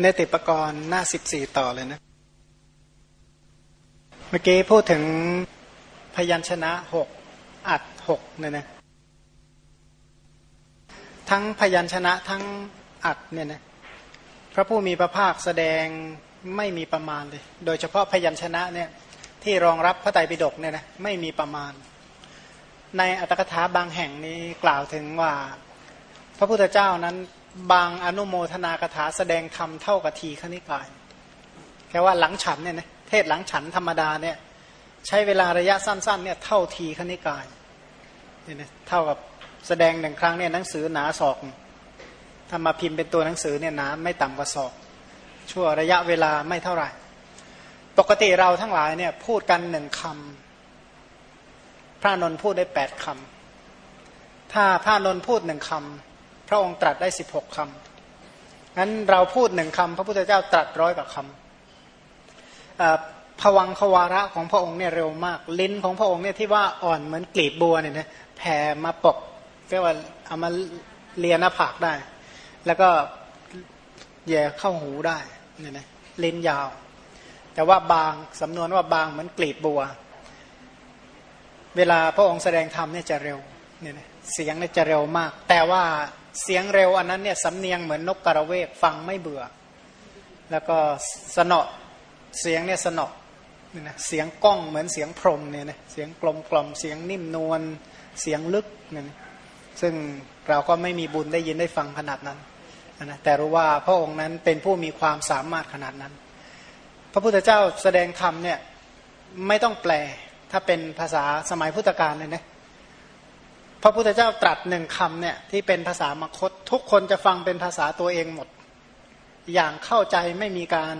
เนติปกรณ์หน้าสิบสี่ต่อเลยนะ เมื่อกี้พูดถึงพยัญชนะหกอัดหกเนี่ยนะทั้งพยัญชนะทั้งอัดเนี่ยนะพระผู้มีพระภาคแสดงไม่มีประมาณเลย โดยเฉพาะพยัญชนะเนี่ยที่รองรับพระไตรปิฎกเนี่ยนะไม่มีประมาณ ในอัตถกถาบางแห่งนี้กล่าวถึงว่า พระพุทธเจ้านั้น บางอนุโมทนากถาแสดงธรรมเท่ากับทีขณิกาย แค่ว่าหลังฉันเนี่ยนะเทศหลังฉันธรรมดาเนี่ยใช้เวลาระยะสั้นๆเนี่ยเท่าทีขณิกายเนี่ยนะเท่ากับแสดงหนึ่งครั้งเนี่ยหนังสือหนาศอกถ้ามาพิมพ์เป็นตัวหนังสือเนี่ยหนาไม่ต่ำกว่าศอก ชั่วระยะเวลาไม่เท่าไหร่ ปกติเราทั้งหลายเนี่ยพูดกันหนึ่งคำพระนนพูดได้แปดคำถ้าพระนนพูดหนึ่งคำ พระองค์ตรัสได้สิบหกคำงั้นเราพูดหนึ่งคำพระพุทธเจ้าตรัสร้อยกว่าคำผวังขวาระของพระองค์เนี่ยเร็วมาก ลิ้นของพระองค์เนี่ยที่ว่าอ่อนเหมือนกลีบบัวเนี่ยนะแผ่มาปกเรียกว่าเอามาเลียหน้าผากได้ แล้วก็แย่เข้าหูได้เนี่ยนะลิ้นยาว แต่ว่าบางสำนวนว่าบางเหมือนกลีบบัว เวลาพระองค์แสดงธรรมเนี่ยจะเร็วเนี่ยนะเสียงเนี่ยจะเร็วมาก แต่ว่า เสียงเร็วอันนั้นเนี่ยสำเนียงเหมือนนกกระเวกฟังไม่เบื่อ แล้วก็สนอเสียงเนี่ยสนอเนี่ยนะเสียงก้องเหมือนเสียงพรมเนี่ยนะเสียงกลมกล่อมเสียงนิ่มนวลเสียงลึกเนี่ยนะซึ่งเราก็ไม่มีบุญได้ยินได้ฟังขนาดนั้นนะแต่รู้ว่าพระองค์นั้นเป็นผู้มีความสามารถขนาดนั้น พระพุทธเจ้าแสดงธรรมเนี่ยไม่ต้องแปลถ้าเป็นภาษาสมัยพุทธกาลเลยนะ พระพุทธเจ้าตรัสหนึ่งคำเนี่ยที่เป็นภาษามคต ทุกคนจะฟังเป็นภาษาตัวเองหมด อย่างเข้าใจไม่มีการ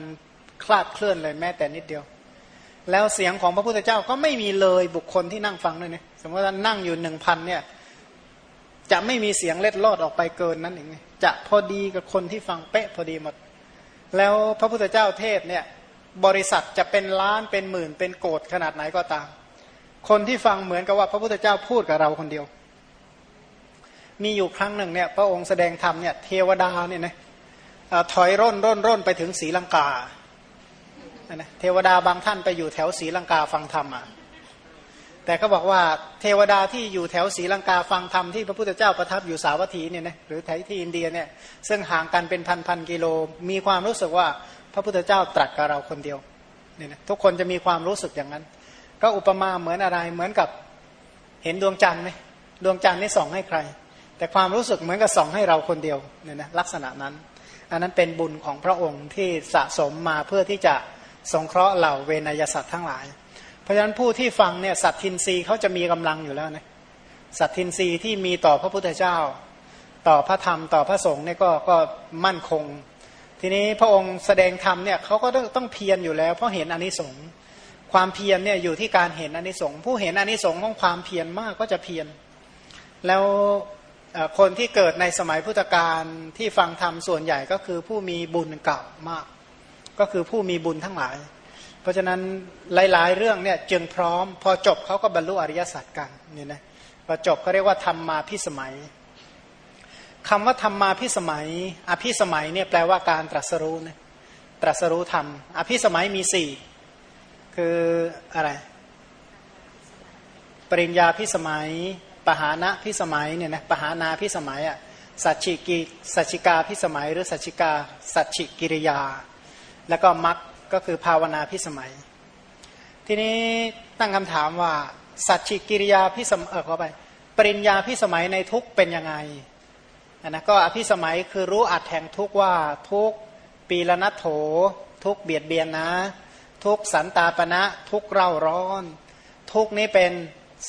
คลาดเคลื่อนเลยแม้แต่นิดเดียว แล้วเสียงของพระพุทธเจ้าก็ไม่มีเลยบุคคลที่นั่งฟังด้วยเนี่ยสมมติว่านั่งอยู่หนึ่งพันเนี่ยจะไม่มีเสียงเล็ดลอดออกไปเกินนั้นเองจะพอดีกับคนที่ฟังเป๊ะพอดีหมด แล้วพระพุทธเจ้าเทศเนี่ยบริษัทจะเป็นล้านเป็นหมื่นเป็นโกดขนาดไหนก็ตาม คนที่ฟังเหมือนกับว่าพระพุทธเจ้าพูดกับเราคนเดียว มีอยู่ครั้งหนึ่งเนี่ยพระองค์แสดงธรรมเนี่ยเทวดาเนี่ยนะถอยร่นร่นร่นไปถึงศรีลังกานะเทวดาบางท่านไปอยู่แถวศรีลังกาฟังธรรมอะแต่เขาบอกว่าเทวดาที่อยู่แถวศรีลังกาฟังธรรมที่พระพุทธเจ้าประทับอยู่สาวัตถีเนี่ยนะหรือแถวที่อินเดียเนี่ยซึ่งห่างกันเป็นพันพันกิโล มีความรู้สึกว่าพระพุทธเจ้าตรัสกับเราคนเดียวเนี่ยนะทุกคนจะมีความรู้สึกอย่างนั้น ก็อุปมาเหมือนอะไรเหมือนกับเห็นดวงจันทร์ไหมดวงจันทร์นี่ส่องให้ใคร แต่ความรู้สึกเหมือนกับส่องให้เราคนเดียวเนี่ยนะลักษณะนั้น อันนั้นเป็นบุญของพระองค์ที่สะสมมาเพื่อที่จะสงเคราะห์เหล่าเวนยสัตว์ทั้งหลาย เพราะฉะนั้นผู้ที่ฟังเนี่ยสัตทินรีเขาจะมีกำลังอยู่แล้วนะสัตทินรีที่มีต่อพระพุทธเจ้า ต่อพระธรรมต่อพระสงฆ์เนี่ยก็ก็มั่นคง ทีนี้พระองค์แสดงธรรมเนี่ยเขาก็ต้องต้องเพียรอยู่แล้ว เพราะเห็นอนิสงส์ความเพียรเนี่ยอยู่ที่การเห็นอนิสงส์ผู้เห็นอนิสงส์ของความเพียรมากก็จะเพียรแล้ว คนที่เกิดในสมัยพุทธกาลที่ฟังธรรมส่วนใหญ่ก็คือผู้มีบุญเก่ามาก ก็คือผู้มีบุญทั้งหลาย เพราะฉะนั้นหลาย ๆ เรื่องเนี่ยจึงพร้อม พอจบเขาก็บรรลุอริยสัจกันนี่นะพอจบเขาเรียกว่าธรรมมาพิสมัยคำว่าธรรมมาพิสมัย อภิสมัยเนี่ยแปลว่าการตรัสรู้นะตรัสรู้ธรรม อภิสมัยมีสี่คืออะไร ปริญญาพิสมัย ปหานะพิสมัยเนี่ยนะปหานาพิสมัยอะสัจฉิกิสัจฉิกาพิสมัย หรือสัจฉิกาสัจฉิกิริยา แล้วก็มักก็คือภาวนาพิสมัย ทีนี้ตั้งคำถามว่า สัจฉิกิริยาพิสมัยเออเข้าไป ปริญญาพิสมัยในทุกเป็นยังไงนะก็อภิสมัยคือรู้อัดแห่งทุกว่าทุกปีละนัทโถ ทุกเบียดเบียนนะ ทุกสันตาปณะทุกเร่าร้อน ทุกนี้เป็น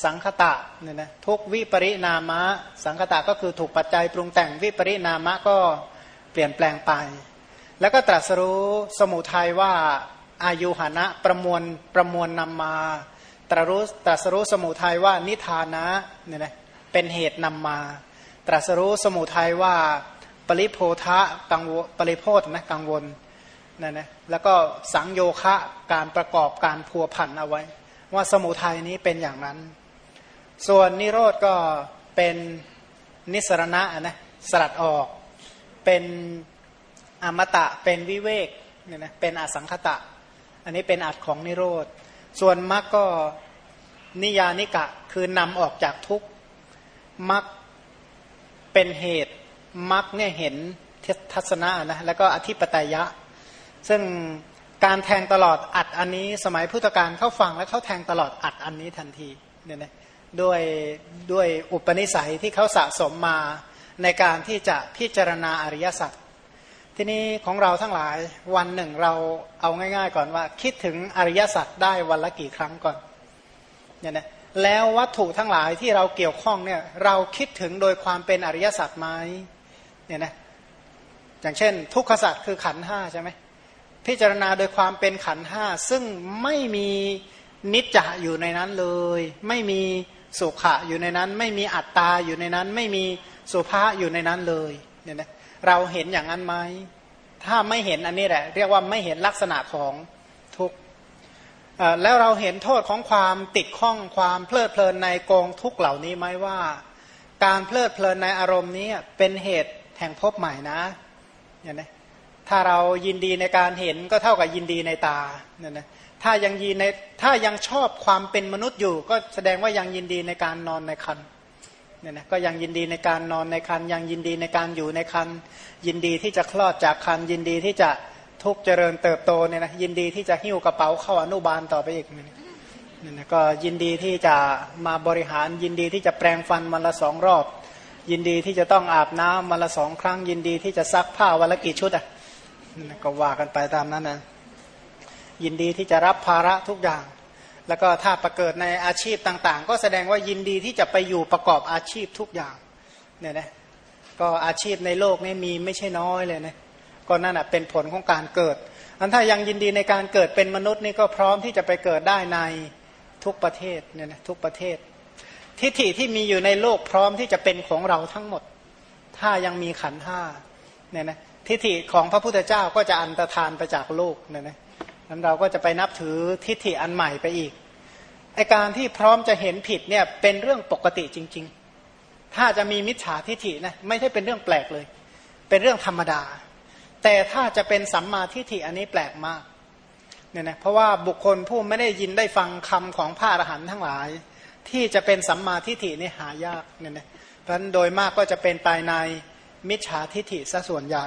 สังคตะเนี่ยนะทุกวิปริณามะ สังคตะก็คือถูกปัจจัยปรุงแต่งวิปริณามะก็เปลี่ยนแปลงไป แล้วก็ตรัสรู้สมุทัยว่าอายุหานะประมวลประมวลนำมาตรัสรู้ตรัสรู้สมุทัยว่านิทานะเนี่ยนะเป็นเหตุนำมา ตรัสรู้สมุทัยว่าปริโพธะกังวปริโพธนะกังวลนั่นนะแล้วก็สังโยคะการประกอบการพัวพันเอาไว้ ว่าสมุทัยนี้เป็นอย่างนั้น ส่วนนิโรธก็เป็นนิสรณะนะสลัดออกเป็นอมตะเป็นวิเวกเนี่ยนะเป็นอสังคตะ อันนี้เป็นอัดของนิโรธ ส่วนมรรคก็นิยานิกะคือนำออกจากทุกมรรคเป็นเหตุมรรคเนี่ยเห็นทัศนะนะแล้วก็อธิปไตยะ ซึ่งการแทงตลอดอัดอันนี้สมัยพุทธกาลเข้าฟังแล้วเขาแทงตลอดอัดอันนี้ทันทีเนี่ยนะ ด้วยด้วยอุปนิสัยที่เขาสะสมมาในการที่จะพิจารณาอริยสัจทีนี้ของเราทั้งหลายวันหนึ่งเราเอาง่าย ๆ ก่อนว่า คิดถึงอริยสัจได้วันละกี่ครั้งก่อนเนี่ยนะแล้ววัตถุทั้งหลายที่เราเกี่ยวข้องเนี่ยเราคิดถึงโดยความเป็นอริยสัจไหมเนี่ยนะอย่างเช่น ทุกขสัจคือขันห้าใช่ไหมพิจารณาโดยความเป็นขันห้าซึ่งไม่มีนิจจะอยู่ในนั้นเลย ไม่มี สุขะอยู่ในนั้น ไม่มีอัตตาอยู่ในนั้น ไม่มีสุภาอยู่ในนั้นเลยเนี่ยนะเราเห็นอย่างนั้นไหมถ้าไม่เห็นอันนี้แหละ เรียกว่าไม่เห็นลักษณะของทุกข์แล้วเราเห็นโทษของความติดข้องความเพลิดเพลินในกองทุกเหล่านี้ไหมว่า การเพลิดเพลินในอารมณ์นี้เป็นเหตุแห่งพบใหม่นะเนี่ยนะถ้าเรายินดีในการเห็นก็เท่ากับยินดีในตาเนี่ยนะ ถ้ายังยินในถ้ายังชอบความเป็นมนุษย์อยู่ ก็แสดงว่ายังยินดีในการนอนในคันเนี่ยนะก็ยังยินดีในการนอนในคันยังยินดีในการอยู่ในคันยินดีที่จะคลอดจากคันยินดีที่จะทุกเจริญเติบโตเนี่ยนะยินดีที่จะหิ้วกระเป๋าเข้าอนุบาลต่อไปอีกเนี่ยนะก็ยินดีที่จะมาบริหารยินดีที่จะแปลงฟันวันละสองรอบ ยินดีที่จะต้องอาบน้ำวันละสองครั้ง ยินดีที่จะซักผ้าวันละกี่ชุดอะก็ว่ากันไปตามนั้นนะ ยินดีที่จะรับภาระทุกอย่าง แล้วก็ถ้าประเกิดในอาชีพต่างๆ ก็แสดงว่ายินดีที่จะไปอยู่ประกอบอาชีพทุกอย่างเนี่ยนะก็อาชีพในโลกนี้มีไม่ใช่น้อยเลยนะก็นั่นอะเป็นผลของการเกิดอันถ้ายังยินดีในการเกิดเป็นมนุษย์นี่ก็พร้อมที่จะไปเกิดได้ในทุกประเทศเนี่ยนะทุกประเทศ ทิฏฐิที่มีอยู่ในโลกพร้อมที่จะเป็นของเราทั้งหมด ถ้ายังมีขันห้าเนี่ยนะทิฏฐิของพระพุทธเจ้าก็จะอันตรธานไปจากโลกเนี่ยนะ นั้นเราก็จะไปนับถือทิฏฐิอันใหม่ไปอีกไอการที่พร้อมจะเห็นผิดเนี่ยเป็นเรื่องปกติจริง ๆ ถ้าจะมีมิจฉาทิฏฐินะไม่ใช่เป็นเรื่องแปลกเลย เป็นเรื่องธรรมดา แต่ถ้าจะเป็นสัมมาทิฏฐิอันนี้แปลกมากเนี่ยนะเพราะว่าบุคคลผู้ไม่ได้ยินได้ฟังคำของพระอรหันต์ทั้งหลาย ที่จะเป็นสัมมาทิฏฐินี่หายากเนี่ยนะเพราะฉะนั้นโดยมากก็จะเป็นไปในมิจฉาทิฏฐิซะส่วนใหญ่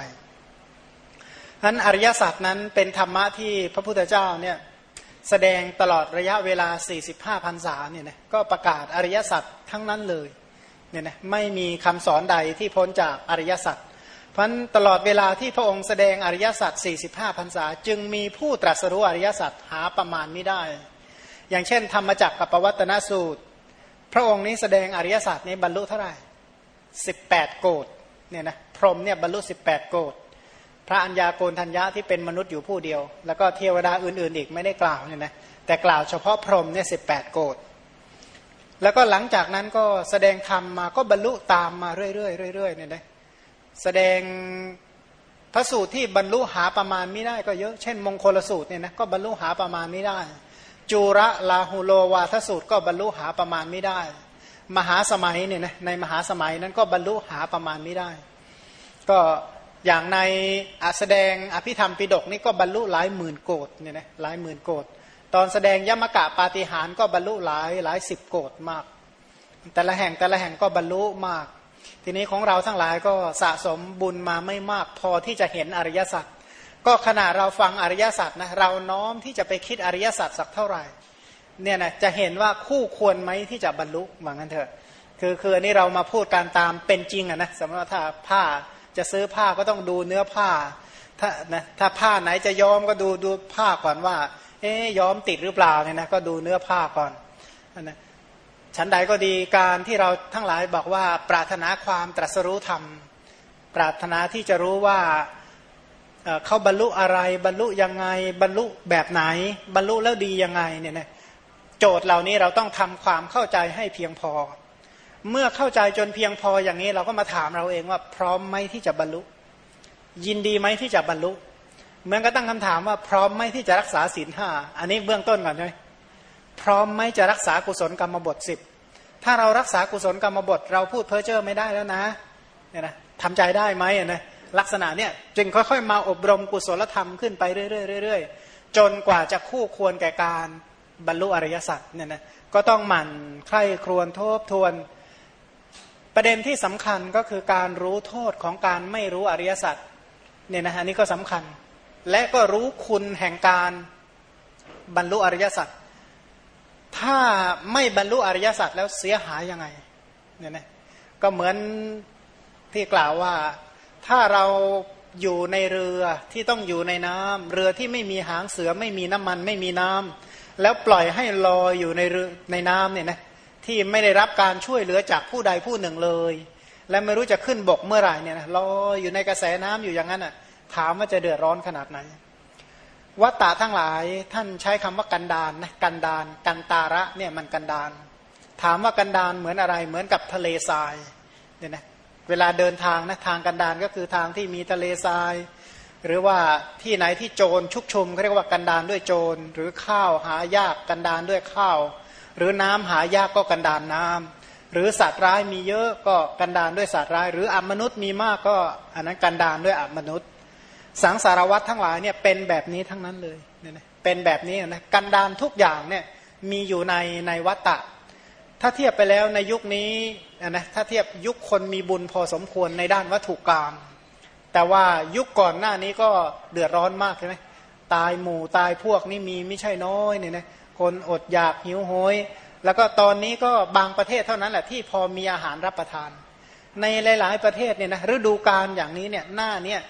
นั้นอริยสัจนั้นเป็นธรรมะที่พระพุทธเจ้าเนี่ยแสดงตลอดระยะเวลา 45พรรษาเนี่ยนะก็ประกาศอริยสัจทั้งนั้นเลยเนี่ยนะไม่มีคำสอนใดที่พ้นจากอริยสัจเพราะตลอดเวลาที่พระองค์แสดงอริยสัจ45พรรษา จึงมีผู้ตรัสรู้อริยสัจหาประมาณไม่ได้ อย่างเช่น ธรรมจักรกับปวัตนสูตร พระองค์นี้แสดงอริยสัจนี้บรรลุเท่าไหร่ 18 โกดเนี่ยนะพรหมเนี่ยบรรลุ 18 โกด พระัญญาโกณทัญญาที่เป็นมนุษย์อยู่ผู้เดียว แล้วก็เทวดาอื่นๆ อีกไม่ได้กล่าวเนี่ยนะแต่กล่าวเฉพาะพรหมเนี่ยสิบแปดโกดแล้วก็หลังจากนั้นก็แสดงธรรมมาก็บรรลุตามมาเรื่อยๆเรื่อยๆเนี่ยนะแสดงพระสูตรที่บรรลุหาประมาณไม่ได้ก็เยอะเช่นมงคลสูตรเนี่ยนะก็บรรลุหาประมาณไม่ได้ จูระลาหุโลวาทสูตรก็บรรลุหาประมาณไม่ได้ มหาสมัยเนี่ยนะในมหาสมัยนั้นก็บรรลุหาประมาณไม่ได้ ก็ อย่างในแสดงอภิธรรมปิดกนี่ก็บรรลุหลายหมื่นโกดเนี่ยนะหลายหมื่นโกดตอนแสดงยมกะปาฏิหารก็บรรลุหลายหลายสิบโกดมาก แต่ละแห่งแต่ละแห่งก็บรรลุมาก ทีนี้ของเราทั้งหลายก็สะสมบุญมาไม่มากพอที่จะเห็นอริยสัจก็ขณะเราฟังอริยสัจนะเราน้อมที่จะไปคิดอริยสัจสักเท่าไหร่เนี่ยนะจะเห็นว่าคู่ควรไหมที่จะบรรลุเหมือนกันเถอะ คือคืออันนี้เรามาพูดการตามเป็นจริงอะนะสมมติว่าถ้าผ้า จะซื้อผ้าก็ต้องดูเนื้อผ้า ถ้านะถ้าผ้าไหนจะย้อมก็ดูดูผ้าก่อนว่า เอ๊ย้อมติดหรือเปล่าเนี่ยนะก็ดูเนื้อผ้าก่อนนะชั้นใดก็ดีการที่เราทั้งหลายบอกว่า ปรารถนาความตรัสรู้ธรรม ปรารถนาที่จะรู้ว่าเขาบรรลุอะไรบรรลุยังไงบรรลุแบบไหน บรรลุแล้วดียังไงเนี่ยนะโจทย์เหล่านี้เราต้องทำความเข้าใจให้เพียงพอ เมื่อเข้าใจจนเพียงพออย่างนี้ เราก็มาถามเราเองว่า พร้อมไหมที่จะบรรลุ ยินดีไหมที่จะบรรลุเหมือนก็ตั้งคำถามว่าพร้อมไหมที่จะรักษาศีลห้าอันนี้เบื้องต้นก่อนใช่ไหมพร้อมไหมจะรักษากุศลกรรมบทสิบถ้าเรารักษากุศลกรรมบท เราพูดเพ้อเจ้อไม่ได้แล้วนะเนี่ยนะทำใจได้ไหมนะลักษณะเนี่ยจึงค่อยๆ มาอบรมกุศลธรรมขึ้นไปเรื่อยๆจนกว่าจะคู่ควรแก่การบรรลุอริยสัจเนี่ยนะก็ต้องหมั่นใคร่ครวญทบทวน ประเด็นที่สำคัญก็คือการรู้โทษของการไม่รู้อริยสัจเนี่ยนะฮะนี่ก็สำคัญ และก็รู้คุณแห่งการบรรลุอริยสัจถ้าไม่บรรลุอริยสัจแล้วเสียหายยังไงเนี่ยนะก็เหมือนที่กล่าวว่าถ้าเราอยู่ในเรือที่ต้องอยู่ในน้ำเรือที่ไม่มีหางเสือไม่มีน้ำมันไม่มีน้ำแล้วปล่อยให้ลอยอยู่ในเรือในน้ำเนี่ยนะ ที่ไม่ได้รับการช่วยเหลือจากผู้ใดผู้หนึ่งเลย และไม่รู้จะขึ้นบกเมื่อไหร่เนี่ยนะลอยอยู่ในกระแสน้ำอยู่อย่างนั้นอะถามว่าจะเดือดร้อนขนาดไหนวัตตะทั้งหลายท่านใช้คำว่ากันดานนะกันดานกันตาระเนี่ยมันกันดาน ถามว่ากันดานเหมือนอะไรเหมือนกับทะเลทรายเนี่ยนะเวลาเดินทางนะทางกันดานก็คือทางที่มีทะเลทราย หรือว่าที่ไหนที่โจรชุกชุมเขาเรียกว่ากันดานด้วยโจรหรือข้าวหายากกันดานด้วยข้าว หรือน้ำหายากก็กันดานน้ำหรือสัตว์ร้ายมีเยอะก็กันดานด้วยสัตว์ร้าย หรืออมนุษย์มีมากก็อันนั้นกันดานด้วยอมนุษย์ สังสารวัตทั้งหลายเนี่ยเป็นแบบนี้ทั้งนั้นเลยเนี่ยเป็นแบบนี้นะกันดานทุกอย่างเนี่ยมีอยู่ในในวัตตะ ถ้าเทียบไปแล้วในยุคนี้นะถ้าเทียบยุคคนมีบุญพอสมควรในด้านวัตถุกรรมแต่ว่ายุคก่อนหน้านี้ก็เดือดร้อนมากใช่ไหมตายหมู่ตายพวกนี่มีไม่ใช่น้อยเนี่ยนะ คนอดอยากหิวโหย แล้วก็ตอนนี้ก็บางประเทศเท่านั้นแหละที่พอมีอาหารรับประทาน ในหลาย ๆ ประเทศเนี่ยนะฤดูกาลอย่างนี้เนี่ยหน้าเนี่ย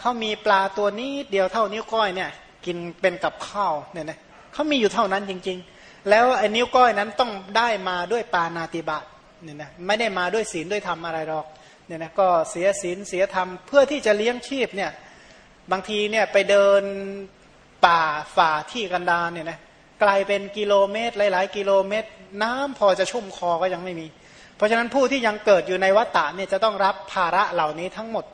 เขามีปลาตัวนี้เดียวเท่านิ้วก้อยเนี่ยกินเป็นกับข้าวเนี่ยนะเขามีอยู่เท่านั้นจริง ๆ แล้วไอ้นิ้วก้อยนั้นต้องได้มาด้วยปานาติบาตเนี่ยนะไม่ได้มาด้วยศีลด้วยธรรมอะไรหรอกเนี่ยนะก็เสียศีลเสียธรรมเพื่อที่จะเลี้ยงชีพเนี่ยบางทีเนี่ยไปเดินป่าฝ่าที่กันดารเนี่ยนะ ไกลเป็นกิโลเมตร หลาย ๆ กิโลเมตร น้ำพอจะชุ่มคอก็ยังไม่มี เพราะฉะนั้นผู้ที่ยังเกิดอยู่ในวัฏฏะเนี่ยจะต้องรับภาระเหล่านี้ทั้งหมด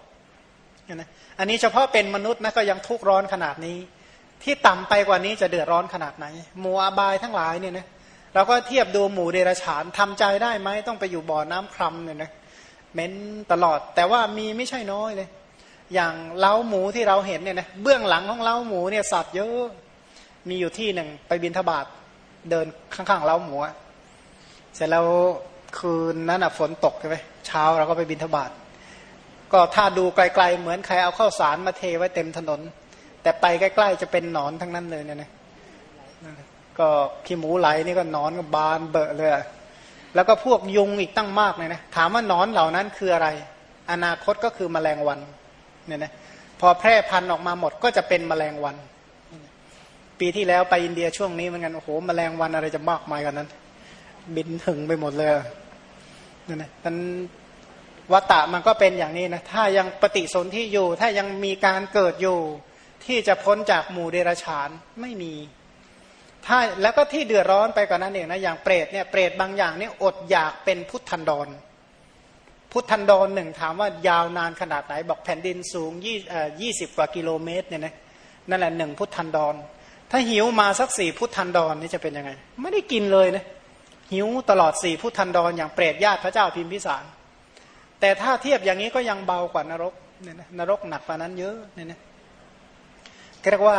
นะอันนี้เฉพาะเป็นมนุษย์นะก็ยังทุกข์ร้อนขนาดนี้ ที่ต่ำไปกว่านี้จะเดือดร้อนขนาดไหนหมู่อบายทั้งหลายเนี่ยนะเราก็เทียบดูหมู่เดรัจฉานทำใจได้ไหมต้องไปอยู่บ่อน้ำครัมเนี่ยนะเม้นตลอด แต่ว่ามีไม่ใช่น้อยเลย อย่างเล้าหมูที่เราเห็นเนี่ยนะเบื้องหลังของเล้าหมูเนี่ยสัตว์เยอะ มีอยู่ที่หนึ่งไปบินทบาทเดินข้างๆเล้าหมูเสร็จแล้วคืนนั้นฝนตกใช่ไหมเช้าเราก็ไปบินทบาทก็ถ้าดูไกลๆเหมือนใครเอาข้าวสารมาเทไว้เต็มถนน แต่ไปใกล้ๆจะเป็นหนอนทั้งนั้นเลยเนี่ยนะก็ขี้หมูไหลนี่ก็นอนก็บานเบอะเลย แล้วก็พวกยุงอีกตั้งมากเลยนะ ถามว่านอนเหล่านั้นคืออะไร อนาคตก็คือมแมลงวันเนี่ยนะพอแพร่พันธุ์ออกมาหมดก็จะเป็นมแมลงวัน ปีที่แล้วไปอินเดียช่วงนี้เหมือนกันโอ้โหมแมลงวันอะไรจะมากมายกันนั้น บินถึงไปหมดเลยนี่ยนะมันวัตตะมันก็เป็นอย่างนี้นะถ้ายังปฏิสนธิอยู่ ถ้ายังมีการเกิดอยู่ ที่จะพ้นจากหมู่เดรัจฉานไม่มี ถ้าแล้วก็ที่เดือดร้อนไปกว่านั้นเองนะอย่างเปรตเนี่ยเปรตบางอย่างเนี่ยอดอยากเป็นพุทธันดร พุทธันดรหนึ่งถามว่ายาวนานขนาดไหน บอกแผ่นดินสูงยี่ยี่สิบกว่ากิโลเมตรเนี่ยนะนั่นแหละหนึ่งพุทธันดร ถ้าหิวมาสักสี่พุทธันดรนนี่จะเป็นยังไง ไม่ได้กินเลยนะหิวตลอดสี่พุทธันดรอย่างเปรตญาติพระเจ้าพิมพิสาร แต่ถ้าเทียบอย่างนี้ก็ยังเบากว่านรกเนี่ยนะนรกหนักกว่านั้นเยอะเนี่ยนะเรียกว่า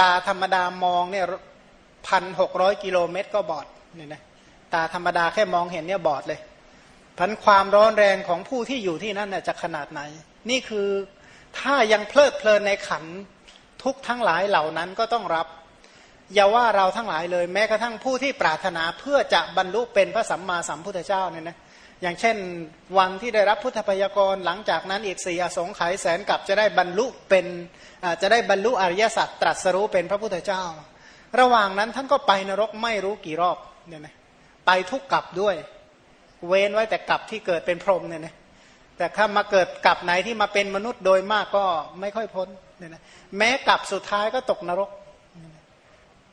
ตาธรรมดามองเนี่ยพันหกร้อยกิโลเมตรก็บอดเนี่ยนะตาธรรมดาแค่มองเห็นเนี่ยบอดเลยพันความร้อนแรงของผู้ที่อยู่ที่นั่นจะขนาดไหน นี่คือถ้ายังเพลิดเพลินในขัน ทุกทั้งหลายเหล่านั้นก็ต้องรับ อย่าว่าเราทั้งหลายเลย แม้กระทั่งผู้ที่ปรารถนาเพื่อจะบรรลุเป็นพระสัมมาสัมพุทธเจ้าเนี่ยนะอย่างเช่น วันที่ได้รับพุทธพยากรหลังจากนั้นอีกสี่อสงไขยแสนกับจะได้บรรลุเป็นจะได้บรรลุอริยสัจตรัสรู้เป็นพระพุทธเจ้า ระหว่างนั้นท่านก็ไปนรกไม่รู้กี่รอบเนี่ยนะไปทุกกลับด้วย เว้นไว้แต่กลับที่เกิดเป็นพรหมเนี่ยนะแต่ถ้ามาเกิดกลับไหนที่มาเป็นมนุษย์โดยมากก็ไม่ค่อยพ้น เนี่ยนะแม้กลับสุดท้ายก็ตกนรก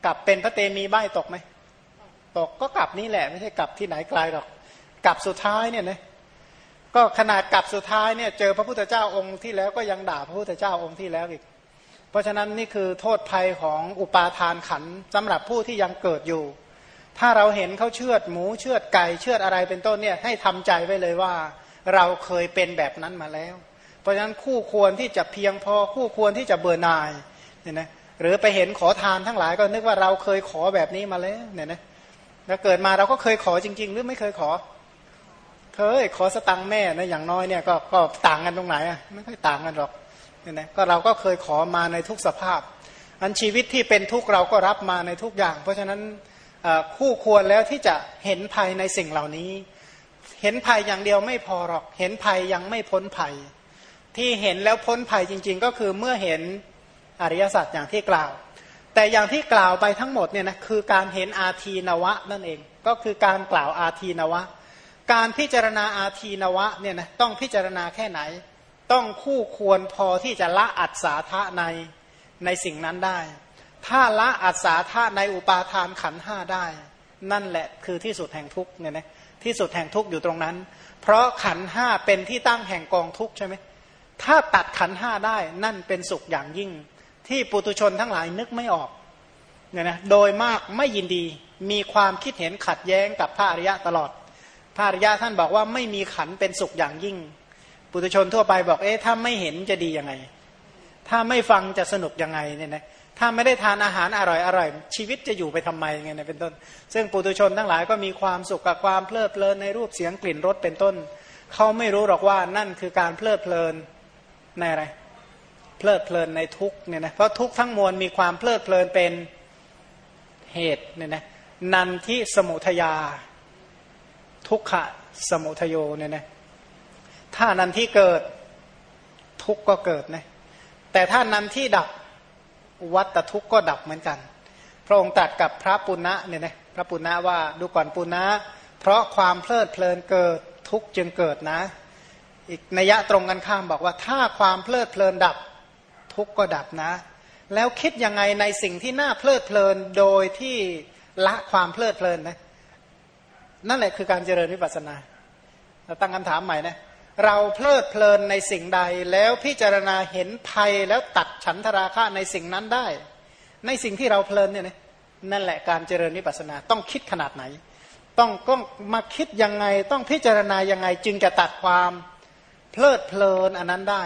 กลับเป็นพระเตมีใบตกไหมตกก็กลับนี่แหละ ไม่ใช่กลับที่ไหนไกลหรอก กลับสุดท้ายเนี่ยนะก็ขนาดกลับสุดท้ายเนี่ยเจอพระพุทธเจ้าองค์ที่แล้วก็ยังด่าพระพุทธเจ้าองค์ที่แล้วอีก เพราะฉะนั้นนี่คือโทษภัยของอุปาทานขันสำหรับผู้ที่ยังเกิดอยู่ ถ้าเราเห็นเขาเชือดหมูเชือดไก่เชือดอะไรเป็นต้นเนี่ยให้ทำใจไว้เลยว่า เราเคยเป็นแบบนั้นมาแล้ว ราะฉะนั้นคู่ควรที่จะเพียงพอคู่ควรที่จะเบื่อหน่ายเนี่ยนะหรือไปเห็นขอทานทั้งหลายก็นึกว่าเราเคยขอแบบนี้มาแล้วเนี่ยนะแล้วเกิดมาเราก็เคยขอจริง ๆ หรือไม่เคยขอ เคยขอสตังแม่นะอย่างน้อยเนี่ยก็ก็ต่างกันตรงไหนอะไม่ค่อยต่างกันหรอกเนี่ยนะก็เราก็เคยขอมาในทุกสภาพ อันชีวิตที่เป็นทุกเราก็รับมาในทุกอย่าง เพราะฉะนั้นคู่ควรแล้วที่จะเห็นภัยในสิ่งเหล่านี้ เห็นภัยอย่างเดียวไม่พอหรอก เห็นภัยยังไม่พ้นภัย ที่เห็นแล้วพ้นภัยจริง ๆ ก็คือเมื่อเห็นอริยสัจอย่างที่กล่าว แต่อย่างที่กล่าวไปทั้งหมดเนี่ยนะคือการเห็นอาทีนวะนั่นเอง ก็คือการกล่าวอาทีนวะ การพิจารณาอาทีนวะเนี่ยนะต้องพิจารณาแค่ไหน ต้องคู่ควรพอที่จะละอัศาธาในในสิ่งนั้นได้ ถ้าละอัศาธาในอุปาทานขันห้าได้ นั่นแหละคือที่สุดแห่งทุกเนี่ยนะที่สุดแห่งทุกอยู่ตรงนั้น เพราะขันห้าเป็นที่ตั้งแห่งกองทุกใช่ไหม ถ้าตัดขันห้าได้นั่นเป็นสุขอย่างยิ่ง ที่ปุตุชนทั้งหลายนึกไม่ออกเนี่ยนะโดยมากไม่ยินดีมีความคิดเห็นขัดแย้งกับพระอริยะตลอด พระอริยะท่านบอกว่าไม่มีขันเป็นสุขอย่างยิ่ง ปุตุชนทั่วไปบอกเอ๊ะถ้าไม่เห็นจะดียังไง ถ้าไม่ฟังจะสนุกยังไงเนี่ยนะถ้าไม่ได้ทานอาหารอร่อยอร่อยชีวิตจะอยู่ไปทำไมไงเนี่ยเป็นต้น ซึ่งปุตุชนทั้งหลายก็มีความสุขกับความเพลิดเพลินในรูปเสียงกลิ่นรสเป็นต้น เขาไม่รู้หรอกว่านั่นคือการเพลิดเพลิน ในอะไร เพลิดเพลินในทุกเนี่ยนะเพราะทุกทั้งมวลมีความเพลิดเพลินเป็นเหตุเนี่ยนะนันทิสมุทยา ทุกขะสมุทโยเนี่ยนะถ้านันที่เกิดทุกก็เกิดนะแต่ถ้านันที่ดับวัตทุกก็ดับเหมือนกัน พระองค์ตรัสกับพระปุณณะเนี่ยนะพระปุณณะว่าดูก่อนปุณณะเพราะความเพลิดเพลินเกิดทุกจึงเกิดนะ อีกนัยะตรงกันข้ามบอกว่าถ้าความเพลิดเพลินดับทุกก็ดับนะ แล้วคิดยังไงในสิ่งที่น่าเพลิดเพลินโดยที่ละความเพลิดเพลินนะนั่นแหละคือการเจริญวิปัสสนาเราตั้งคำถามใหม่นะเราเพลิดเพลินในสิ่งใด แล้วพิจารณาเห็นภัยแล้วตัดฉันทราคะในสิ่งนั้นได้ ในสิ่งที่เราเพลินเนี่ยนะนั่นแหละการเจริญวิปัสสนาต้องคิดขนาดไหน ต้องต้องมาคิดยังไงต้องพิจารณายังไงจึงจะตัดความเลิดเพลินอันนั้นได้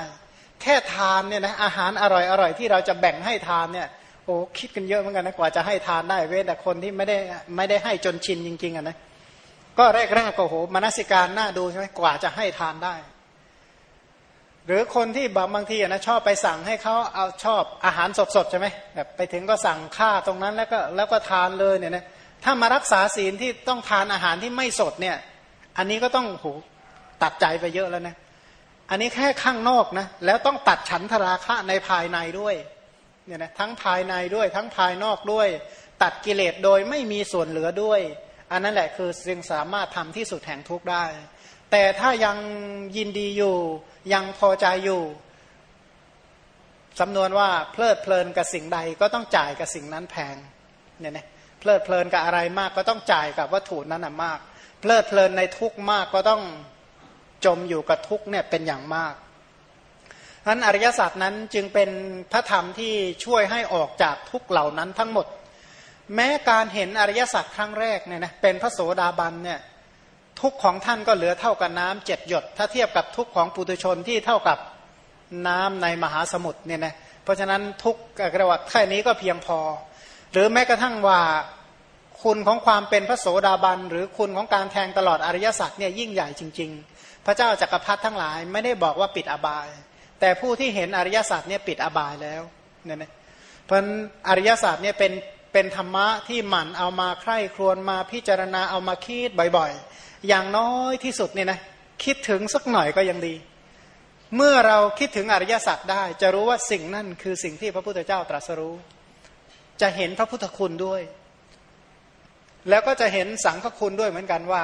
แค่ทานเนี่ยนะอาหารอร่อยอร่อยที่เราจะแบ่งให้ทานเนี่ยโอ้คิดกันเยอะเหมือนกันนะกว่าจะให้ทานได้เว้นแต่คนที่ไม่ได้ไม่ได้ให้จนชินจริง ๆอะนะก็แรกๆก็โหมนสิการน่าดูใช่ไหมกว่าจะให้ทานได้ หรือคนที่บางบางทีนะชอบไปสั่งให้เขาเอาชอบอาหารสดๆใช่ไหมแบบไปถึงก็สั่งข้าตรงนั้นแล้วก็แล้วก็ทานเลยเนี่ยนะถ้ามารักษาศีลที่ต้องทานอาหารที่ไม่สดเนี่ย อันนี้ก็ต้องโหตัดใจไปเยอะแล้วนะ อันนี้แค่ข้างนอกนะแล้วต้องตัดฉันทราคะในภายในด้วยเนี่ยนะทั้งภายในด้วยทั้งภายนอกด้วย ตัดกิเลสโดยไม่มีส่วนเหลือด้วย อันนั้นแหละคือสิ่งสามารถทำที่สุดแห่งทุกได้ แต่ถ้ายังยินดีอยู่ยังพอใจอยู่สำนวนว่าเพลิดเพลินกับสิ่งใดก็ต้องจ่ายกับสิ่งนั้นแพงเนี่ยนะเพลิดเพลินกับอะไรมากก็ต้องจ่ายกับวัตถุนั้นมาก เพลิดเพลินในทุกมากก็ต้อง จมอยู่กับทุกเนี่ยเป็นอย่างมากนั้นอริยสัจนั้นจึงเป็นพระธรรมที่ช่วยให้ออกจากทุกเหล่านั้นทั้งหมด แม้การเห็นอริยสัจครั้งแรกเนี่ยนะเป็นพระโสดาบันเนี่ยทุกของท่านก็เหลือเท่ากับน้ำเจ็ดหยด ถ้าเทียบกับทุกของปุถุชนที่เท่ากับน้ำในมหาสมุทรเนี่ยนะเพราะฉะนั้นทุกกระวัตแค่นี้ก็เพียงพอ หรือแม้กระทั่งว่าคุณของความเป็นพระโสดาบัน หรือคุณของการแทงตลอดอริยสัจเนี่ยยิ่งใหญ่จริง ๆ พระเจ้าจักรพรรดิทั้งหลาย ไม่ได้บอกว่าปิดอบาย แต่ผู้ที่เห็นอริยสัจเนี่ยปิดอบายแล้วเนี่ยนะเพราะอริยสัจเนี่ยเป็นเป็นธรรมะที่หมั่นเอามาใคร่ครวญมาพิจารณาเอามาคิดบ่อยๆ อย่างน้อยที่สุดเนี่ยนะคิดถึงสักหน่อยก็ยังดี เมื่อเราคิดถึงอริยสัจได้ จะรู้ว่าสิ่งนั่นคือสิ่งที่พระพุทธเจ้าตรัสรู้ จะเห็นพระพุทธคุณด้วย แล้วก็จะเห็นสังฆคุณด้วยเหมือนกันว่า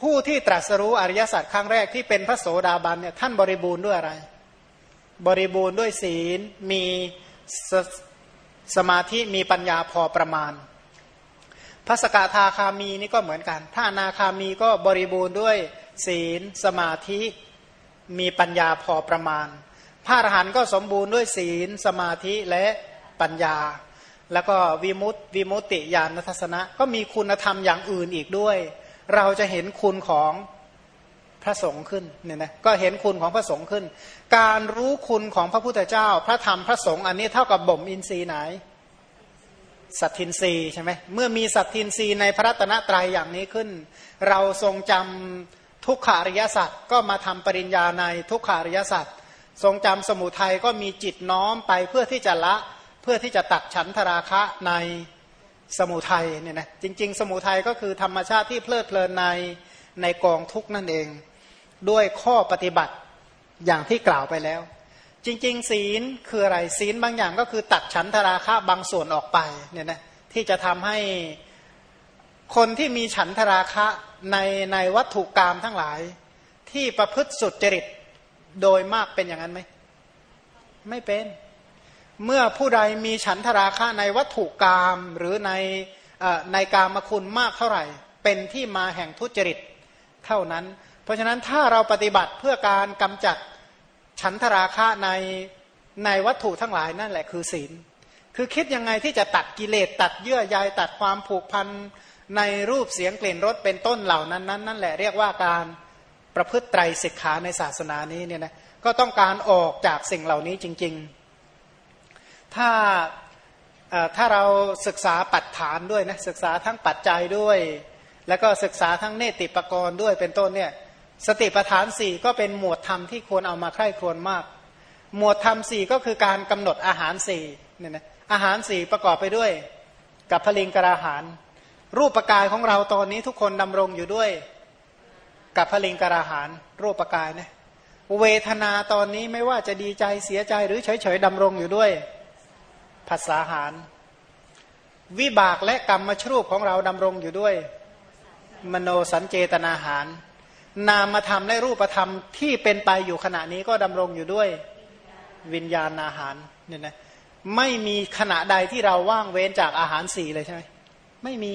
ผู้ที่ตรัสรู้อริยสัจครั้งแรกที่เป็นพระโสดาบันเนี่ยท่านบริบูรณ์ด้วยอะไร บริบูรณ์ด้วยศีลมีสสมาธิมีปัญญาพอประมาณ พระสกทาคามีนี่ก็เหมือนกัน ถ้านาคามีก็บริบูรณ์ด้วยศีล สมาธิมีปัญญาพอประมาณ พระอรหันต์ก็สมบูรณ์ด้วยศีล สมาธิและปัญญา แล้วก็วิมุตติวิมุตติญาณทัศนะ ก็มีคุณธรรมอย่างอื่นอีกด้วย เราจะเห็นคุณของพระสงฆ์ขึ้นเนี่ยนะก็เห็นคุณของพระสงฆ์ขึ้น การรู้คุณของพระพุทธเจ้า พระธรรมพระสงฆ์อันนี้เท่ากับบ่มอินทรีย์ไหน สัตทินรีใช่ไหมเมื่อมีสัตทินรีในพระตนะตรัยอย่างนี้ขึ้น เราทรงจำทุกขาริยสัตว์ก็มาทำปริญญาในทุกขาริยสัตว์ทรงจำสมุทัยก็มีจิตน้อมไปเพื่อที่จะละเพื่อที่จะตัดฉันทราคะใน สมุทัยเนี่ยนะจริง ๆ สมุทัยก็คือธรรมชาติที่เพลิดเพลินในในกองทุกนั่นเอง ด้วยข้อปฏิบัติอย่างที่กล่าวไปแล้ว จริง ๆ ศีลคืออะไรศีลบางอย่างก็คือตัดฉันทราคะบางส่วนออกไปเนี่ยนะที่จะทำให้คนที่มีฉันทราคะในในวัตถุกรรมทั้งหลาย ที่ประพฤติสุดจริตโดยมากเป็นอย่างนั้นไหมไม่เป็น เมื่อผู้ใดมีฉันทราคะในวัตถุกรรมหรือในในกามคุณมากเท่าไหร่ เป็นที่มาแห่งทุจริตเท่านั้น เพราะฉะนั้นถ้าเราปฏิบัติเพื่อการกำจัดฉันทราคะในในวัตถุทั้งหลายนั่นแหละคือศีล คือคิดยังไงที่จะตัดกิเลสตัดเยื่อใยตัดความผูกพันในรูปเสียงกลิ่นรสเป็นต้นเหล่านั้นนั้นนั่นแหละเรียกว่าการประพฤติไตรสิกขาในศาสนานี้เนี่ยนะก็ต้องการออกจากสิ่งเหล่านี้จริง ๆ ถ้าถ้าเราศึกษาปัจฐานด้วยนะศึกษาทั้งปัจจัยด้วย แล้วก็ศึกษาทั้งเนติปกรณ์ด้วยเป็นต้นเนี่ยสติปัฏฐานสี่ก็เป็นหมวดธรรมที่ควรเอามาใคร่ครวญมาก หมวดธรรมสี่ก็คือการกำหนดอาหารสี่เนี่ยนะอาหารสี่ประกอบไปด้วย กับพลิงกราหาร รูปปกายของเราตอนนี้ทุกคนดำรงอยู่ด้วย กับพลิงกราหาร รูปปกายนะเวทนาตอนนี้ไม่ว่าจะดีใจเสียใจหรือเฉยๆดำรงอยู่ด้วย ภาษาหาร วิบากและกรรมมชรูปของเราดำรงอยู่ด้วย มโนสัญเจตนาหาร นามธรรมและรูปธรรมที่เป็นไปอยู่ขณะนี้ก็ดำรงอยู่ด้วยวิญญาณอาหารเนี่ยนะไม่มีขณะใดที่เราว่างเว้นจากอาหารสี่เลยใช่ไหมไม่มี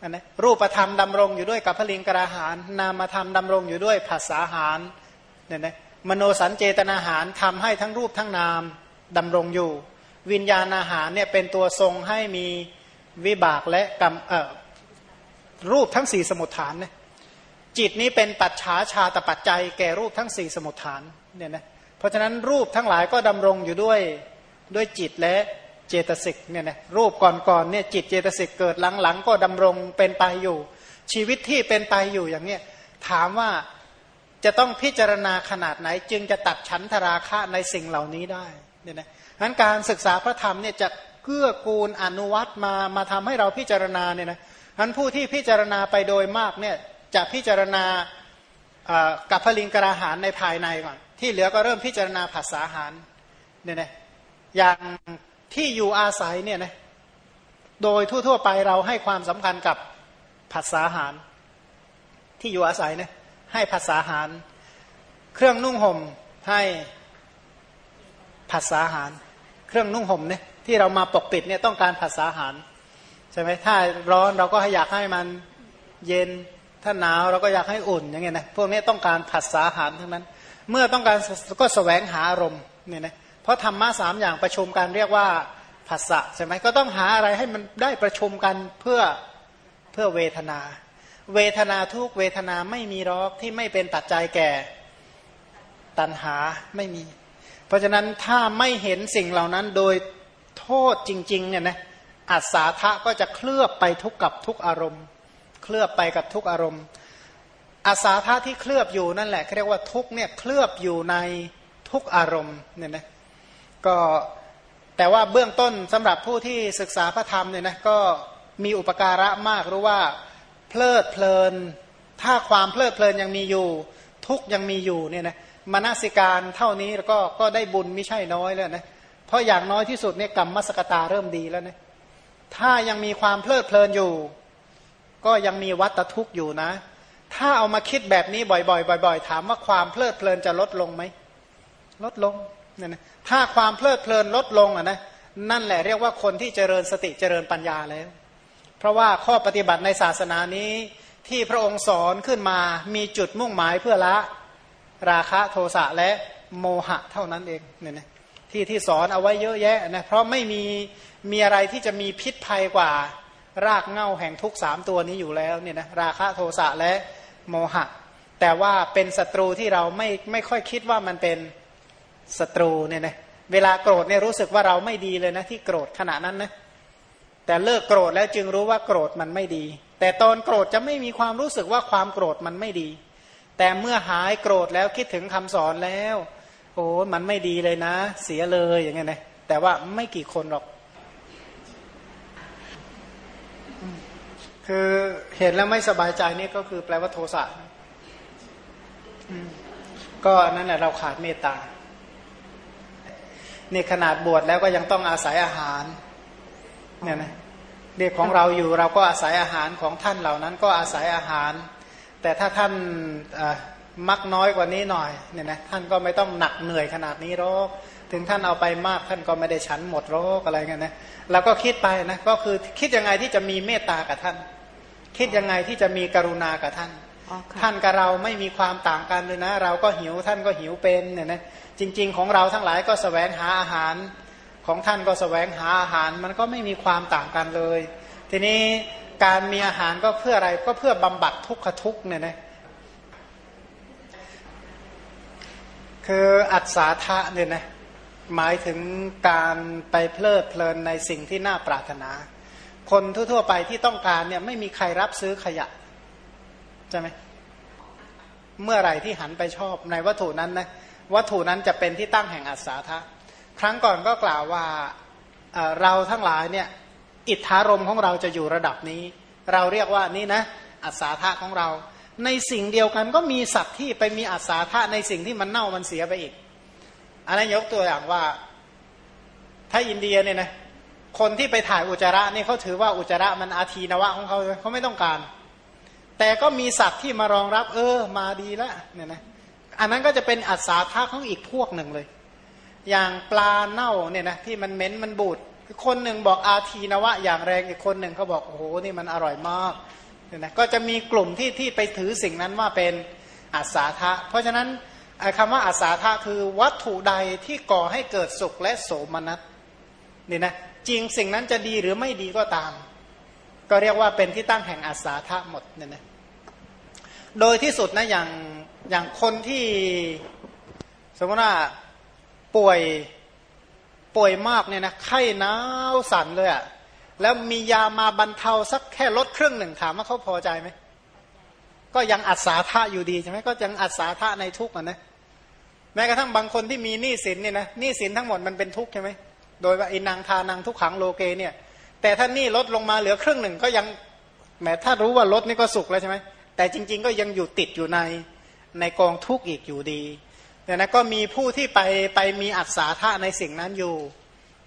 อันนะรูปธรรมดำรงอยู่ด้วยกับพลิงกระหาร นามธรรมดำรงอยู่ด้วยภาษาหารเนี่ยนะมโนสัญเจตนาหารทำให้ทั้งรูปทั้งนามดำรงอยู่ วิญญาณอาหารเนี่ยเป็นตัวทรงให้มีวิบากและกรรมรูปทั้งสี่สมุทฐานเนี่ยจิตนี้เป็นปัจฉาชาตปัจจัยแก่รูปทั้งสี่สมุทฐานเนี่ยนะเพราะฉะนั้นรูปทั้งหลายก็ดำรงอยู่ด้วยด้วยจิตและเจตสิกเนี่ยนะรูปก่อนๆเนี่ยจิตเจตสิกเกิดหลังๆ ก็ดำรงเป็นไปอยู่ ชีวิตที่เป็นไปอยู่อย่างเนี้ยถามว่าจะต้องพิจารณาขนาดไหน จึงจะตัดชั้นทราคะในสิ่งเหล่านี้ได้ เนี่ยนะนั้นการศึกษาพระธรรมเนี่ยจะเกื้อกูลอนุวัตมามาทำให้เราพิจารณาเนี่ยนะนั้นผู้ที่พิจารณาไปโดยมากเนี่ยจะพิจารณากับพลิงกราหารในภายในก่อนที่เหลือก็เริ่มพิจารณาภาษาหารเนี่ยนะอย่างที่อยู่อาศัยเนี่ยนะโดยทั่วๆไปเราให้ความสำคัญกับภาษาหาร ที่อยู่อาศัยเนี่ยให้ภาษาหาร เครื่องนุ่งห่มให้ ภาษาหาร เครื่องนุ่งห่มเนี่ยที่เรามาปกปิดเนี่ยต้องการภาษาหารใช่ไหมถ้าร้อนเราก็อยากให้มันเย็นถ้าหนาวเราก็อยากให้อุ่นอย่างเงี้ยนะพวกนี้ต้องการภาษาหารทั้งนั้น เมื่อต้องการก็สแสวงหาอารมณ์เนี่ยนะเพราะธรรมะสามอย่างประชุมกันเรียกว่าภาษาใช่ไหมก็ต้องหาอะไรให้มันได้ประชุมกันเพื่อเพื่อเวทนา เวทนาทุกเวทนาไม่มีรอกที่ไม่เป็นปัจจัยแก่ตัณหาไม่มี ราะฉะนั้นถ้าไม่เห็นสิ่งเหล่านั้นโดยโทษจริงๆเนี่ยนะอัศาทะก็จะเคลือบไปทุกกับทุกอารมณ์ เคลือบไปกับทุกอารมณ์อาสาทะที่เคลือบอยู่นั่นแหละเรียกว่าทุกเนี่ยเคลือบอยู่ในทุกอารมณ์เนี่ยนะก็แต่ว่าเบื้องต้นสำหรับผู้ที่ศึกษาพระธรรมเนี่ยนะก็มีอุปการะมากรู้ว่าเพลิดเพลิน ถ้าความเพลิดเพลินยังมีอยู่ ทุกยังมีอยู่เนี่ยนะ มนสิการเท่านี้แล้วก็ก็ได้บุญไม่ใช่น้อยแล้วนะเพราะอย่างน้อยที่สุดเนี่ยกรรมมสกตาเริ่มดีแล้วนะถ้ายังมีความเพลิดเพลินอยู่ ก็ยังมีวัตทุกข์อยู่นะ ถ้าเอามาคิดแบบนี้บ่อยๆบ่อย ๆ ถามว่าความเพลิดเพลินจะลดลงไหมลดลงเนี่ยนะถ้าความเพลิดเพลินลดลงอะนะนั่นแหละเรียกว่าคนที่เจริญสติเจริญปัญญาแล้ว เพราะว่าข้อปฏิบัติในศาสนานี้ที่พระองค์สอนขึ้นมามีจุดมุ่งหมายเพื่อละ ราคะโทสะและโมหะเท่านั้นเองเนี่ยนะที่ที่สอนเอาไว้เยอะแยะนะเพราะไม่มีมีอะไรที่จะมีพิษภัยกว่า รากเง่าแห่งทุกสามตัวนี้อยู่แล้วเนี่ยนะราคะโทสะและโมหะ แต่ว่าเป็นศัตรูที่เราไม่ไม่ค่อยคิดว่ามันเป็นศัตรูเนี่ยนะเวลาโกรธเนี่ยรู้สึกว่าเราไม่ดีเลยนะที่โกรธขณะนั้นนะแต่เลิกโกรธแล้วจึงรู้ว่าโกรธมันไม่ดี แต่ตอนโกรธจะไม่มีความรู้สึกว่าความโกรธมันไม่ดี แต่เมื่อหายโกรธแล้วคิดถึงคำสอนแล้ว โอ้มันไม่ดีเลยนะ เสียเลยอย่างเงี้ยนะแต่ว่าไม่กี่คนหรอก คือเห็นแล้วไม่สบายใจนี่ก็คือแปลว่าโทสะก็นั่นแหละเราขาดเมตตานี่ขนาดบวชแล้วก็ยังต้องอาศัยอาหารเนี่ยนะเรียกของเราอยู่เราก็อาศัยอาหารของท่านเหล่านั้น ก็อาศัยอาหาร แต่ถ้าท่านมักน้อยกว่านี้หน่อยเนี่ยนะท่านก็ไม่ต้องหนักเหนื่อยขนาดนี้หรอกถึงท่านเอาไปมากท่านก็ไม่ได้ฉันหมดโรคอะไรเงี้ยนะเราก็คิดไปนะก็คือคิดยังไงที่จะมีเมตตากับท่าน คิดยังไงที่จะมีกรุณากับท่าน ท่านกับเราไม่มีความต่างกันเลยนะ เราก็หิวท่านก็หิวเป็นเนี่ยนะจริง ๆ ของเราทั้งหลายก็สแสวงหาอาหาร ของท่านก็สแสวงหาอาหาร มันก็ไม่มีความต่างกันเลย ทีนี้ การมีอาหารก็เพื่ออะไรก็เพื่อบำบัดทุกขทุกเนี่ยนะคืออัศาเนี่ยนะหมายถึงการไปเพลิดเพลินในสิ่งที่น่าปรารถนา คนทั่วๆไปที่ต้องการเนี่ยไม่มีใครรับซื้อขยะใช่ไหมเมื่อไหร่ที่หันไปชอบในวัตถุนั้นนะวัตถุนั้นจะเป็นที่ตั้งแห่งอัศาครั้งก่อนก็กล่าวว่าเราทั้งหลายเนี่ย อิทธารมของเราจะอยู่ระดับนี้ เราเรียกว่านี่นะ อัศาทะของเรา ในสิ่งเดียวกันก็มีสัตว์ที่ไปมีอัศาทะในสิ่งที่มันเน่ามันเสียไปอีก อันนั้นยกตัวอย่างว่า ถ้าอินเดียเนี่ยนะคนที่ไปถ่ายอุจจาระนี่เขาถือว่าอุจจาระมันอาทีนวะของเขาเขาไม่ต้องการ แต่ก็มีสัตว์ที่มารองรับ เออ มาดีแล้วเนี่ยนะอันนั้นก็จะเป็นอัศาธาของอีกพวกหนึ่งเลย อย่างปลาเน่าเนี่ยนะที่มันเหม็นมันบูด คนหนึ่งบอกอาทีนวะอย่างแรงอีกคนหนึ่งเขาบอกโอ้โหนี่มันอร่อยมากเนี่ยนะก็จะมีกลุ่มที่ที่ไปถือสิ่งนั้นว่าเป็นอัศาธาเพราะฉะนั้นคำว่าอาสาทะคือวัตถุใดที่ก่อให้เกิดสุขและโสมนัสนี่นะจริงสิ่งนั้นจะดีหรือไม่ดีก็ตาม ก็เรียกว่าเป็นที่ตั้งแห่งอาสาทะหมดเนี่ยนะโดยที่สุดนะอย่างอย่างคนที่สมมติว่าป่วย ป่วยมากเนี่ยนะไข้หนาวสั่นเลยอะแล้วมียามาบรรเทาสักแค่ลดครึ่งหนึ่งถามว่าเขาพอใจไหมก็ยังอัศาธาอยู่ดีใช่ไหมก็ยังอัศาธาในทุกข์นะ แม้กระทั่งบางคนที่มีหนี้สินเนี่ยนะหนี้สินทั้งหมดมันเป็นทุกข์ใช่ไหมโดยว่าอินังทานังทุกขังโลเกเนี่ย แต่ถ้าหนี้ลดลงมาเหลือครึ่งหนึ่งก็ยังแม้ถ้ารู้ว่าลดนี่ก็สุขแล้วใช่ไหมแต่จริง ๆ ก็ยังอยู่ติดอยู่ในในกองทุกข์อีกอยู่ดี เนี่ยนะก็มีผู้ที่ไปไปมีอัศาธาในสิ่งนั้นอยู่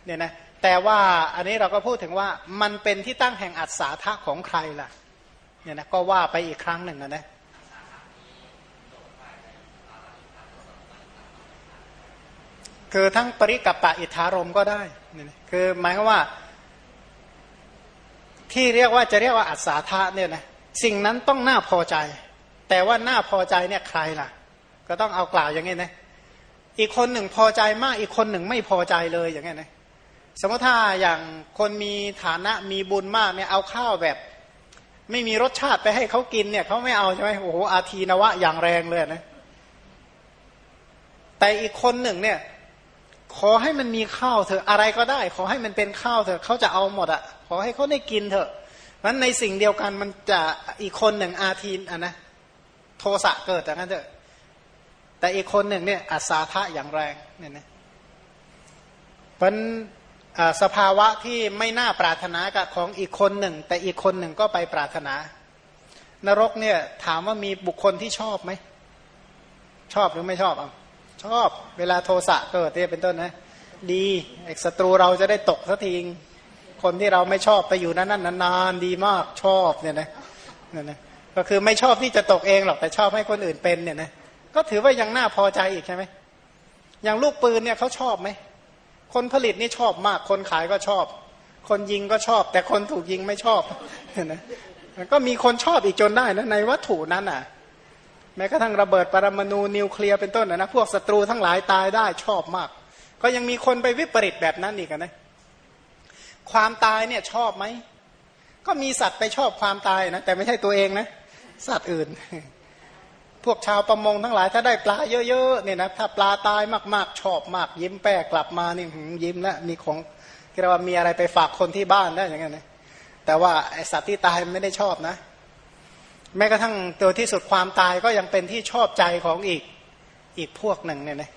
เนี่ยนะแต่ว่าอันนี้เราก็พูดถึงว่ามันเป็นที่ตั้งแห่งอัศาธาของใครล่ะเนี่ยนะก็ว่าไปอีกครั้งหนึ่งนะนะคือทั้งปริกับปะอิทธารมก็ได้เนี่ยคือหมายความว่า ที่เรียกว่าจะเรียกว่าอัศาธาเนี่ยนะสิ่งนั้นต้องน่าพอใจ แต่ว่าน่าพอใจเนี่ยใครล่ะ ก็ต้องเอากล่าวอย่างนี้นะอีกคนหนึ่งพอใจมากอีกคนหนึ่งไม่พอใจเลยอย่างนี้นะสมมติถ้าอย่างคนมีฐานะมีบุญมากเนี่ยเอาข้าวแบบ ไม่มีรสชาติไปให้เขากินเนี่ยเขาไม่เอาใช่ไหมโอ้โหอาทีนวะอย่างแรงเลยนะแต่อีกคนหนึ่งเนี่ยขอให้มันมีข้าวเถอะอะไรก็ได้ ขอให้มันเป็นข้าวเถอะเขาจะเอาหมดอะขอให้เขาได้กินเถอะนั้นในสิ่งเดียวกันมันจะอีกคนหนึ่งอาทีนอะนะโทสะเกิดแต่างนั้นเถอะ แต่อีกคนหนึ่งเนี่ยอาสาทะอย่างแรงเนี่ยนะเพราะสภาวะที่ไม่น่าปรารถนากับของอีกคนหนึ่ง แต่อีกคนหนึ่งก็ไปปรารถนา นรกเนี่ยถามว่ามีบุคคลที่ชอบไหม ชอบหรือไม่ชอบอะชอบเวลาโทสะเกิดเนี่ยเป็นต้นนะดีไอ้ศัตรูเราจะได้ตกสักทีคนที่เราไม่ชอบไปอยู่นั้นนนนานๆดีมากชอบเนี่ยนะเนี่ยนะก็คือไม่ชอบที่จะตกเองหรอกแต่ชอบให้คนอื่นเป็นเนี่ยนะ ก็ถือว่ายังน่าพอใจอีกใช่ไหมอย่างลูกปืนเนี่ยเขาชอบไหมคนผลิตนี่ชอบมาก คนขายก็ชอบ คนยิงก็ชอบ แต่คนถูกยิงไม่ชอบนะก็มีคนชอบอีกจนได้นะในวัตถุนั้นอะ แม้กระทั่งระเบิดปรมาณูนิวเคลียร์เป็นต้นนะพวกศัตรูทั้งหลายตายได้ชอบมาก ก็ยังมีคนไปวิปริตแบบนั้นอีกนะความตายเนี่ยชอบไหมก็มีสัตว์ไปชอบความตายนะแต่ไม่ใช่ตัวเองนะสัตว์อื่น พวกชาวประมงทั้งหลายถ้าได้ปลาเยอะๆเนี่ยนะถ้าปลาตายมากๆ ชอบมาก ยิ้มแป้กลับมานี่ยิ้มแล้วมีของเรียกว่ามีอะไรไปฝากคนที่บ้านได้อย่างเงี้ยนะแต่ว่าไอสัตว์ที่ตายไม่ได้ชอบนะ แม้กระทั่งตัวที่สุดความตายก็ยังเป็นที่ชอบใจของอีกอีกพวกหนึ่งเนี่ยนะ